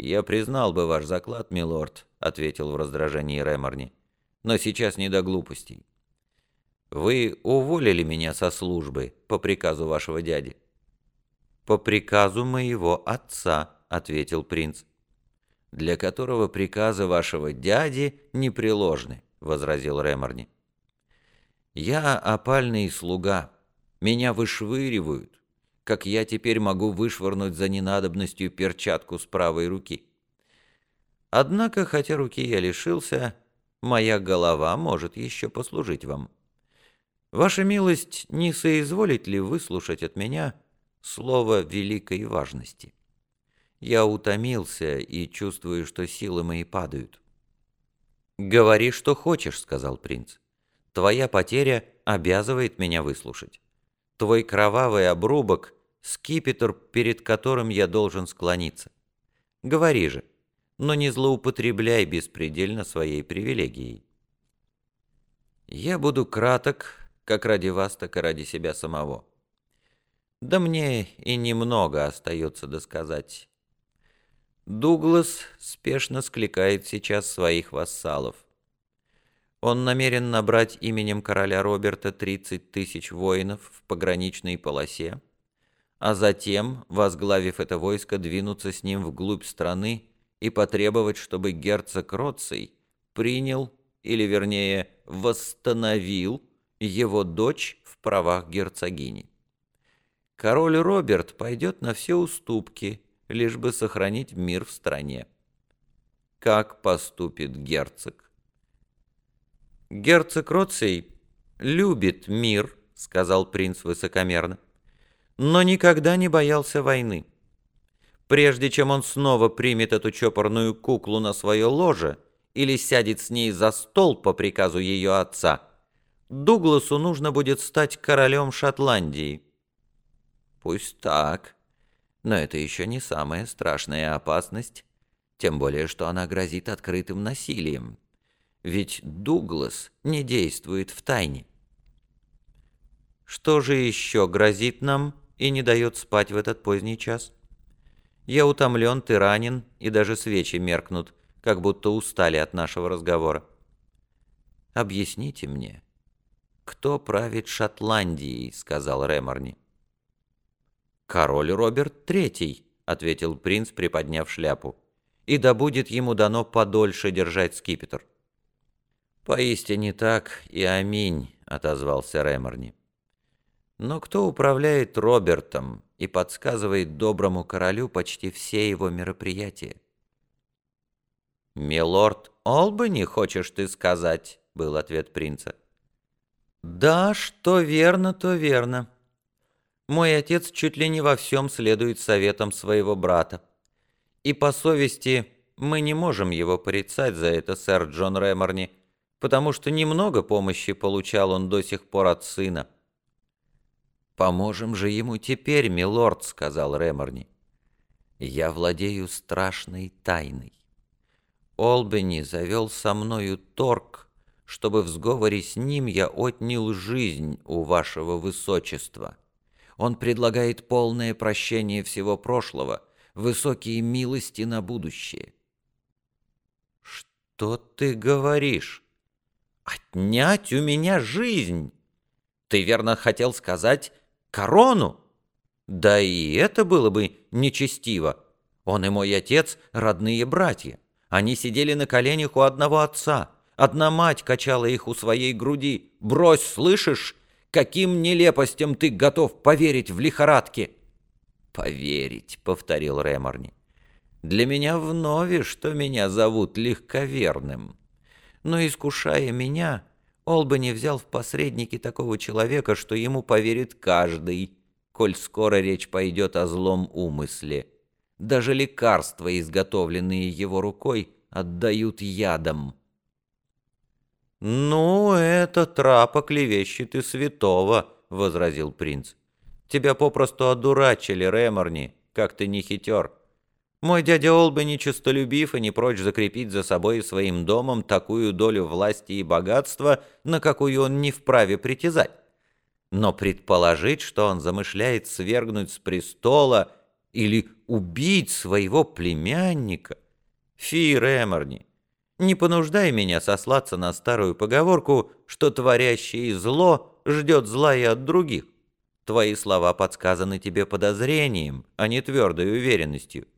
«Я признал бы ваш заклад, милорд», — ответил в раздражении Реморни. «Но сейчас не до глупостей. Вы уволили меня со службы по приказу вашего дяди». «По приказу моего отца», — ответил принц. «Для которого приказы вашего дяди непреложны», — возразил Реморни. «Я опальный слуга. Меня вышвыривают как я теперь могу вышвырнуть за ненадобностью перчатку с правой руки. Однако, хотя руки я лишился, моя голова может еще послужить вам. Ваша милость, не соизволит ли выслушать от меня слово великой важности? Я утомился и чувствую, что силы мои падают. «Говори, что хочешь», — сказал принц. «Твоя потеря обязывает меня выслушать. Твой кровавый обрубок скипетр, перед которым я должен склониться. Говори же, но не злоупотребляй беспредельно своей привилегией. Я буду краток, как ради вас, так и ради себя самого. Да мне и немного остается досказать. Дуглас спешно скликает сейчас своих вассалов. Он намерен набрать именем короля Роберта 30 тысяч воинов в пограничной полосе, а затем, возглавив это войско, двинуться с ним вглубь страны и потребовать, чтобы герцог Роций принял, или вернее восстановил, его дочь в правах герцогини. Король Роберт пойдет на все уступки, лишь бы сохранить мир в стране. Как поступит герцог? «Герцог Роций любит мир», — сказал принц высокомерно но никогда не боялся войны. Прежде чем он снова примет эту чопорную куклу на свое ложе или сядет с ней за стол по приказу ее отца, Дугласу нужно будет стать королем Шотландии. Пусть так, но это еще не самая страшная опасность, тем более что она грозит открытым насилием. Ведь Дуглас не действует в тайне. Что же еще грозит нам? И не дает спать в этот поздний час. Я утомлен, ты ранен, и даже свечи меркнут, как будто устали от нашего разговора. Объясните мне, кто правит Шотландией, сказал Реморни. Король Роберт Третий, ответил принц, приподняв шляпу, и да будет ему дано подольше держать скипетр. «Поистине так и аминь», — отозвался Реморни. Но кто управляет Робертом и подсказывает доброму королю почти все его мероприятия? «Милорд Олбани, хочешь ты сказать?» — был ответ принца. «Да, что верно, то верно. Мой отец чуть ли не во всем следует советам своего брата. И по совести мы не можем его порицать за это, сэр Джон Реморни, потому что немного помощи получал он до сих пор от сына». «Поможем же ему теперь, милорд», — сказал Реморни. «Я владею страшной тайной. Олбани завел со мною торг, чтобы в сговоре с ним я отнял жизнь у вашего высочества. Он предлагает полное прощение всего прошлого, высокие милости на будущее». «Что ты говоришь? Отнять у меня жизнь?» Ты верно хотел сказать Корону? Да и это было бы нечестиво. Он и мой отец — родные братья. Они сидели на коленях у одного отца. Одна мать качала их у своей груди. «Брось, слышишь? Каким нелепостям ты готов поверить в лихорадке?» «Поверить», — повторил Реморни. «Для меня вновь, что меня зовут легковерным. Но, искушая меня, Олбани взял в посредники такого человека, что ему поверит каждый, коль скоро речь пойдет о злом умысле. Даже лекарства, изготовленные его рукой, отдают ядом. «Ну, это трапа клевещет и святого», — возразил принц. «Тебя попросту одурачили, Реморни, как ты не хитер. Мой дядя Олба нечистолюбив и не прочь закрепить за собой и своим домом такую долю власти и богатства, на какую он не вправе притязать. Но предположить, что он замышляет свергнуть с престола или убить своего племянника... Фи Рэморни, не понуждай меня сослаться на старую поговорку, что творящее зло ждет зла и от других. Твои слова подсказаны тебе подозрением, а не твердой уверенностью.